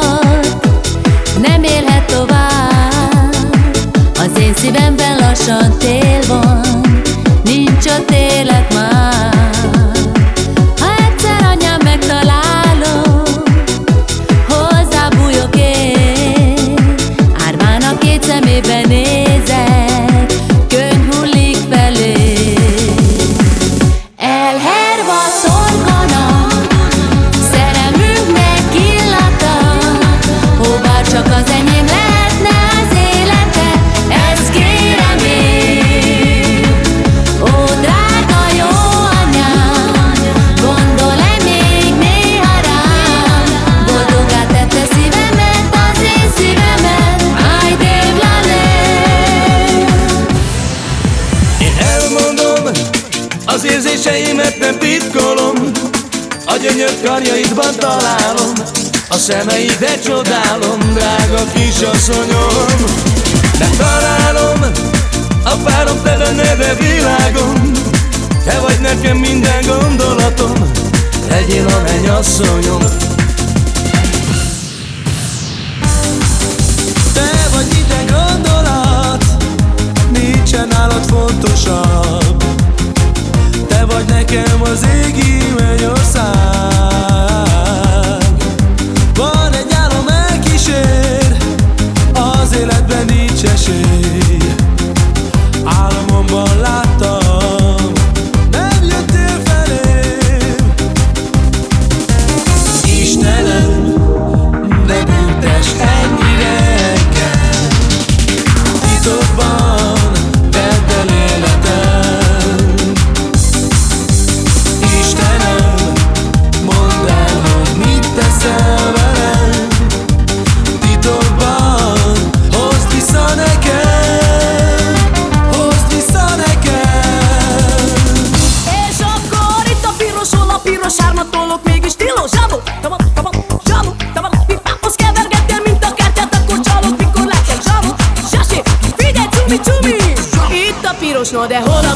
elhervadt Nem élhet tovább. Az én szívemben lassan tél van az érzéseimet nem titkolom A gyönyör karjaidban találom A szemeidet csodálom, drága kisasszonyom. Megtalálom a párom te lenned a világon Te vagy nekem minden gondolatom Legyél a mennyasszonyom Nekem az égi mennyország. piros ármat tolok, mégis tilos. Zsabó, tabak, tabak, zsabó, tabak Pipához kevergettél, mint a kártyát, akkor csalok Mikor látják zsabó, zsasé, figyelj, csumi, csumi. Itt a piros, no de hol a